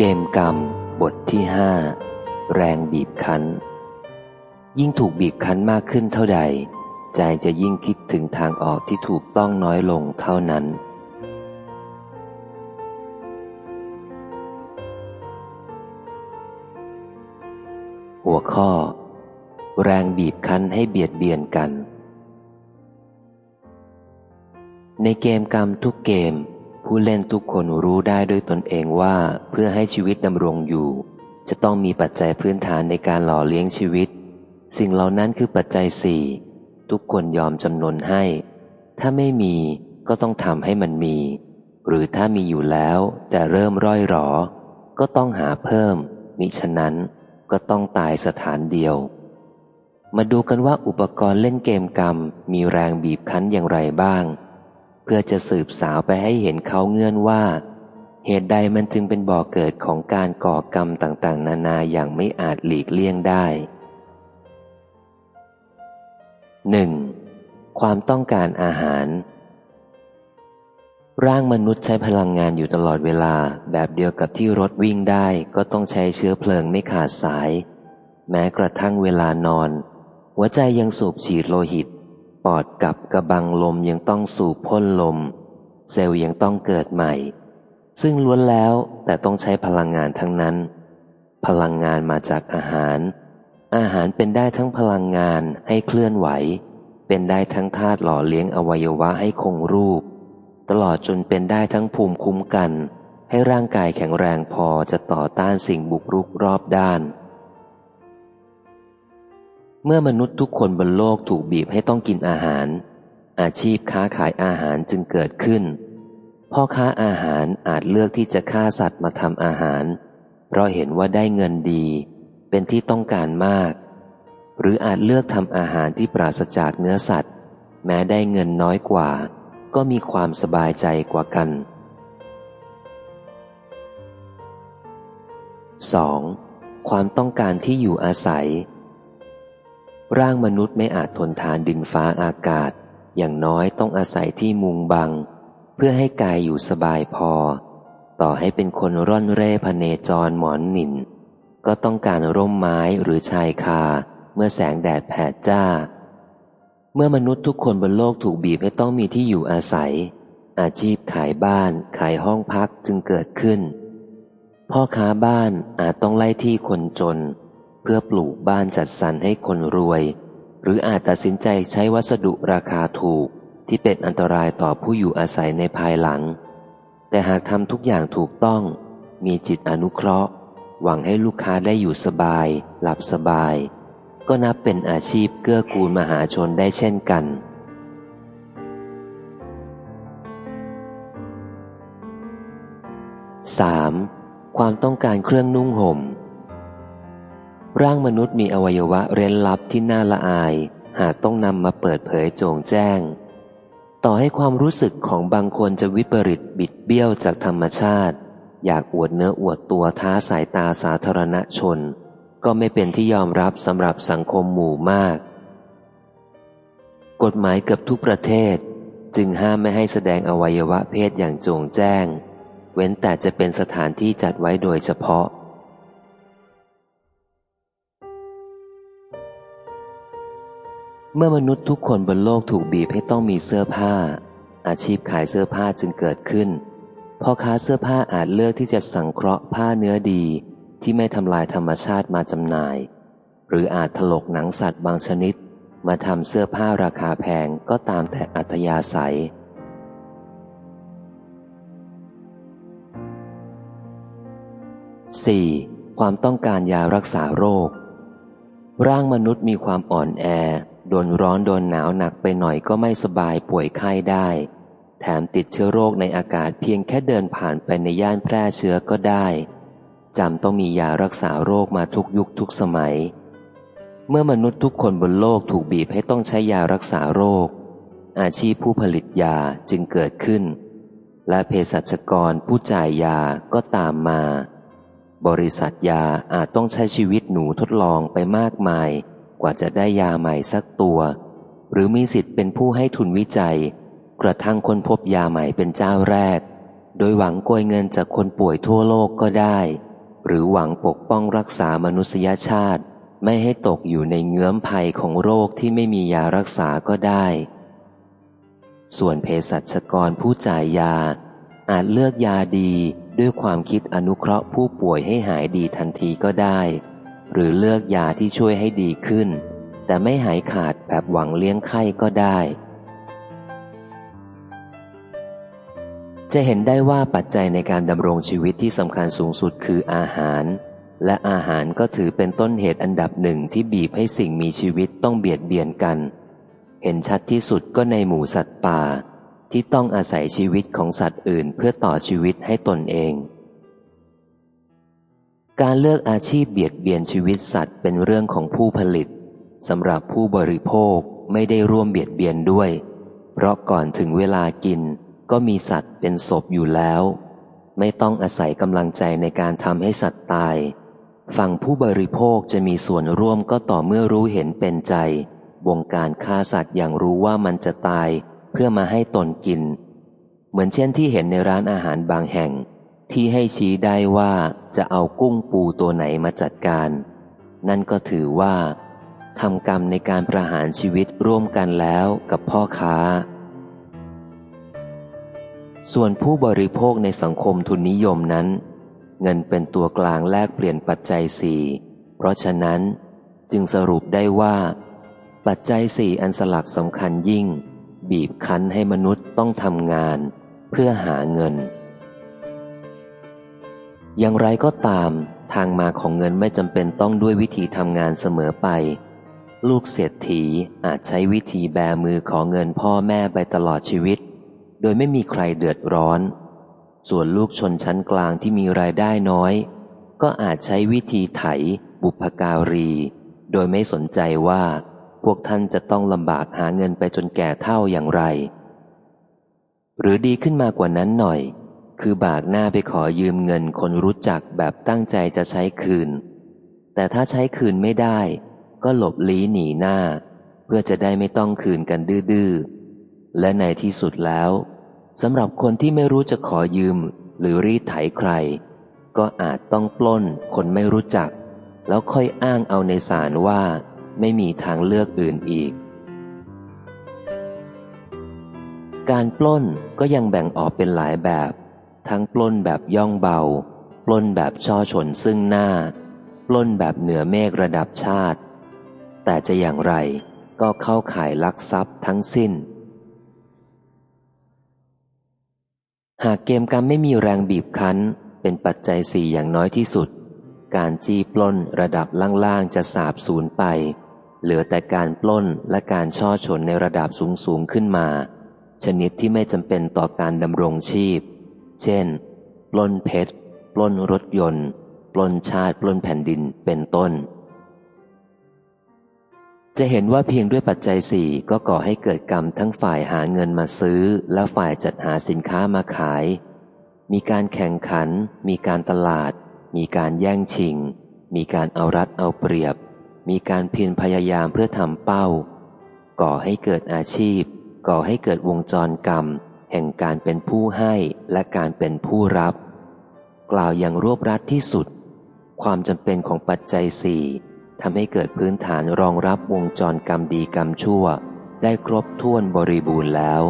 เกมกรรม บทที่ห้าแรงบีบคั้น ยิ่งถูกบีบคั้นมากขึ้นเท่าใด ใจจะยิ่งคิดถึงทางออกที่ถูกต้องน้อยลงเท่านั้น หัวข้อ แรงบีบคั้นให้เบียดเบียนกัน ในเกมกรรมทุกเกม ผู้เล่นทุกคนรู้ได้ด้วยตนเองว่าเพื่อให้ชีวิตดำรงอยู่ จะต้องมีปัจจัยพื้นฐานในการหล่อเลี้ยงชีวิต สิ่งเหล่านั้นคือปัจจัยสี่ทุกคนยอมจำนวนให้ ถ้าไม่มีก็ต้องทำให้มันมี หรือถ้ามีอยู่แล้ว แต่เริ่มร่อยหรอ ก็ต้องหาเพิ่ม มิฉะนั้นก็ต้องตายสถานเดียว มาดูกันว่าอุปกรณ์เล่นเกมกรรมมีแรงบีบคั้นอย่างไรบ้าง พื่อจะสืบสาวไปให้เห็นเขาเงื่อนว่า เหตุใดมันจึงเป็นบ่อเกิดของการก่อกรรมต่างๆ นานาอย่างไม่อาจหลีกเลี่ยงได้ 1. ความต้องการอาหาร ร่างมนุษย์ใช้พลังงานอยู่ตลอดเวลาแบบเดียวกับที่รถวิ่งได้ก็ต้องใช้เชื้อเพลิงไม่ขาดสาย แม้กระทั่งเวลานอน หัวใจยังสูบฉีดโลหิต ปอดกับกระบังลมยังต้องสูบพ่นลม เซลล์ยังต้องเกิดใหม่ ซึ่งล้วนแล้วแต่ต้องใช้พลังงานทั้งนั้น พลังงานมาจากอาหาร อาหารเป็นได้ทั้งพลังงานให้เคลื่อนไหว เป็นได้ทั้งธาตุหล่อเลี้ยงอวัยวะให้คงรูป ตลอดจนเป็นได้ทั้งภูมิคุ้มกัน ให้ร่างกายแข็งแรงพอจะต่อต้านสิ่งบุกรุกรอบด้าน เมื่อมนุษย์ทุกคนบนโลกถูกบีบให้ต้องกินอาหาร อาชีพค้าขายอาหารจึงเกิดขึ้น พ่อค้าอาหารอาจเลือกที่จะฆ่าสัตว์มาทำอาหาร เพราะเห็นว่าได้เงินดี เป็นที่ต้องการมาก หรืออาจเลือกทำอาหารที่ปราศจากเนื้อสัตว์ แม้ได้เงินน้อยกว่า ก็มีความสบายใจกว่ากัน 2. ความต้องการที่อยู่อาศัย ร่างมนุษย์ไม่อาจทนทานดินฟ้าอากาศ อย่างน้อยต้องอาศัยที่มุงบัง เพื่อให้กายอยู่สบายพอ ต่อให้เป็นคนร่อนเร่พเนจรหมอนหนินก็ต้องการร่มไม้หรือชายคา เมื่อแสงแดดแผดจ้า เมื่อมนุษย์ทุกคนบนโลกถูกบีบให้ต้องมีที่อยู่อาศัย อาชีพขายบ้าน ขายห้องพักจึงเกิดขึ้น พ่อค้าบ้านอาจต้องไล่ที่คนจน พื่อปลูกบ้านจัดสรรให้คนรวย หรืออาจตัดสินใจใช้วัสดุราคาถูกที่เป็นอันตรายต่อผู้อยู่อาศัยในภายหลัง แต่หากทำทุกอย่างถูกต้อง มีจิตอนุเคราะห์ หวังให้ลูกค้าได้อยู่สบาย หลับสบาย ก็นับเป็นอาชีพเกื้อกูลมหาชนได้เช่นกัน 3. ความต้องการเครื่องนุ่งห่ม ร่างมนุษย์มีอวัยวะเร้นลับที่น่าละอาย หากต้องนำมาเปิดเผยโจงแจ้ง ต่อให้ความรู้สึกของบางคนจะวิปริตบิดเบี้ยวจากธรรมชาติ อยากอวดเนื้ออวดตัวท้าสายตาสาธารณชน ก็ไม่เป็นที่ยอมรับสำหรับสังคมหมู่มาก กฎหมายเกือบทุกประเทศ จึงห้ามไม่ให้แสดงอวัยวะเพศอย่างโจงแจ้ง เว้นแต่จะเป็นสถานที่จัดไว้โดยเฉพาะ เมื่อมนุษย์ทุกคนบนโลกถูกบีบให้ต้องมีเสื้อผ้า อาชีพขายเสื้อผ้าจึงเกิดขึ้นพ่อค้าเสื้อผ้าอาจเลือกที่จะสังเคราะห์ผ้าเนื้อดี ที่ไม่ทำลายธรรมชาติมาจำหน่าย หรืออาจถลกหนังสัตว์บางชนิด มาทำเสื้อผ้าราคาแพงก็ตามแต่อัธยาศัย 4. ความต้องการยารักษาโรค ร่างมนุษย์มีความอ่อนแอ โดนร้อนโดนหนาวหนักไปหน่อยก็ไม่สบายป่วยไข้ได้ แถมติดเชื้อโรคในอากาศเพียงแค่เดินผ่านไปในย่านแพร่เชื้อก็ได้จำต้องมียารักษาโรคมาทุกยุคทุกสมัย เมื่อมนุษย์ทุกคนบนโลกถูกบีบให้ต้องใช้ยารักษาโรค อาชีพผู้ผลิตยาจึงเกิดขึ้น และเภสัชกรผู้จ่ายยาก็ตามมา บริษัทยาอาจต้องใช้ชีวิตหนูทดลองไปมากมาย กว่าจะได้ยาใหม่สักตัว หรือมีสิทธิ์เป็นผู้ให้ทุนวิจัย กระทั่งคนพบยาใหม่เป็นเจ้าแรก โดยหวังโกยเงินจากคนป่วยทั่วโลกก็ได้ หรือหวังปกป้องรักษามนุษยชาติ ไม่ให้ตกอยู่ในเงื้อมภัยของโรคที่ไม่มียารักษาก็ได้ ส่วนเภสัชกรผู้จ่ายยา อาจเลือกยาดีด้วยความคิดอนุเคราะห์ผู้ป่วยให้หายดีทันทีก็ได้ หรือเลือกยาที่ช่วยให้ดีขึ้น แต่ไม่หายขาดแบบหวังเลี้ยงไข้ก็ได้ จะเห็นได้ว่าปัจจัยในการดำรงชีวิตที่สำคัญสูงสุดคืออาหาร และอาหารก็ถือเป็นต้นเหตุอันดับหนึ่งที่บีบให้สิ่งมีชีวิตต้องเบียดเบียนกัน เห็นชัดที่สุดก็ในหมู่สัตว์ป่า ที่ต้องอาศัยชีวิตของสัตว์อื่นเพื่อต่อชีวิตให้ตนเอง การเลือกอาชีพเบียดเบียนชีวิตสัตว์เป็นเรื่องของผู้ผลิตสำหรับผู้บริโภคไม่ได้ร่วมเบียดเบียนด้วย เพราะก่อนถึงเวลากินก็มีสัตว์เป็นศพอยู่แล้ว ไม่ต้องอาศัยกำลังใจในการทำให้สัตว์ตาย ฝั่งผู้บริโภคจะมีส่วนร่วมก็ต่อเมื่อรู้เห็นเป็นใจ วงการฆ่าสัตว์อย่างรู้ว่ามันจะตาย เพื่อมาให้ตนกิน เหมือนเช่นที่เห็นในร้านอาหารบางแห่ง ที่ให้ชี้ได้ว่าจะเอากุ้งปูตัวไหนมาจัดการ นั่นก็ถือว่าทำกรรมในการประหารชีวิตร่วมกันแล้วกับพ่อค้า ส่วนผู้บริโภคในสังคมทุนนิยมนั้น เงินเป็นตัวกลางแลกเปลี่ยนปัจจัยสี่เพราะฉะนั้นจึงสรุปได้ว่า ปัจจัยสี่อันสลักสำคัญยิ่ง บีบคั้นให้มนุษย์ต้องทำงาน เพื่อหาเงิน อย่างไรก็ตาม ทางมาของเงินไม่จำเป็นต้องด้วยวิธีทำงานเสมอไป ลูกเศรษฐีอาจใช้วิธีแบมือขอเงินพ่อแม่ไปตลอดชีวิต โดยไม่มีใครเดือดร้อน ส่วนลูกชนชั้นกลางที่มีรายได้น้อย ก็อาจใช้วิธีไถ บุพการี โดยไม่สนใจว่า พวกท่านจะต้องลำบากหาเงินไปจนแก่เท่าอย่างไร หรือดีขึ้นมากว่านั้นหน่อย คือบากหน้าไปขอยืมเงินคนรู้จักแบบตั้งใจจะใช้คืน แต่ถ้าใช้คืนไม่ได้ ก็หลบลี้หนีหน้า เพื่อจะได้ไม่ต้องคืนกันดื้อและในที่สุดแล้วสำหรับคนที่ไม่รู้จะขอยืมหรือรีดไถใคร ก็อาจต้องปล้นคนไม่รู้จัก แล้วค่อยอ้างเอาในสารว่าไม่มีทางเลือกอื่นอีก การปล้นก็ยังแบ่งออกเป็นหลายแบบ ทั้งปล้นแบบย่องเบา ปล้นแบบช่อชนซึ่งหน้า ปล้นแบบเหนือเมฆระดับชาติ แต่จะอย่างไรก็เข้าข่ายลักทรัพย์ทั้งสิ้น หากเกมกรรมไม่มีแรงบีบคั้น เป็นปัจจัยสี่อย่างน้อยที่สุด การจี้ปล้นระดับล่างๆจะสาบสูญไป เหลือแต่การปล้นและการช่อชนในระดับสูงๆขึ้นมา ชนิดที่ไม่จำเป็นต่อการดำรงชีพ เช่น ปล้นเพชร ปล้นรถยนต์ ปล้นชาติ ปล้นแผ่นดิน เป็นต้น จะเห็นว่าเพียงด้วยปัจจัยสี่ก็ก่อให้เกิดกรรมทั้งฝ่ายหาเงินมาซื้อ และฝ่ายจัดหาสินค้ามาขาย มีการแข่งขัน มีการตลาด มีการแย่งชิง มีการเอารัดเอาเปรียบ มีการเพียรพยายามเพื่อทำเป้า ก่อให้เกิดอาชีพ ก่อให้เกิดวงจรกรรม แห่งการเป็นผู้ให้และการเป็นผู้รับ กล่าวอย่างรวบรัดที่สุด ความจำเป็นของปัจจัยสี่ทำให้เกิดพื้นฐานรองรับวงจรกรรมดีกรรมชั่ว ได้ครบถ้วนบริบูรณ์แล้ว